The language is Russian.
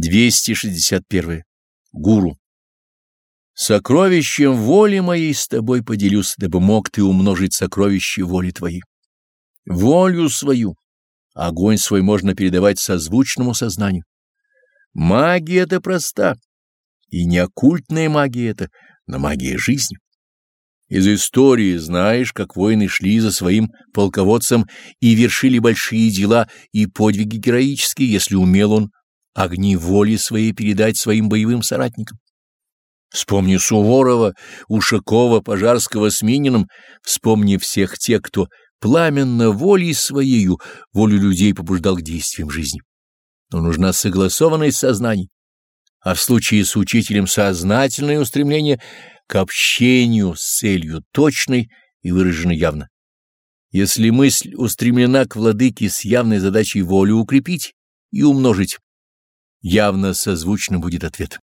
261. Гуру. Сокровищем воли моей с тобой поделюсь, дабы мог ты умножить сокровища воли твоей. Волю свою, огонь свой можно передавать созвучному сознанию. Магия это проста, и не оккультная магия это, но магия жизни. Из истории знаешь, как воины шли за своим полководцем и вершили большие дела и подвиги героические, если умел он огни воли своей передать своим боевым соратникам. Вспомни Суворова, Ушакова, Пожарского с Мининым, вспомни всех тех, кто пламенно волей своею волю людей побуждал к действиям жизни. Но нужна согласованность сознаний, а в случае с учителем сознательное устремление к общению с целью точной и выраженной явно. Если мысль устремлена к владыке с явной задачей волю укрепить и умножить, явно созвучно будет ответ.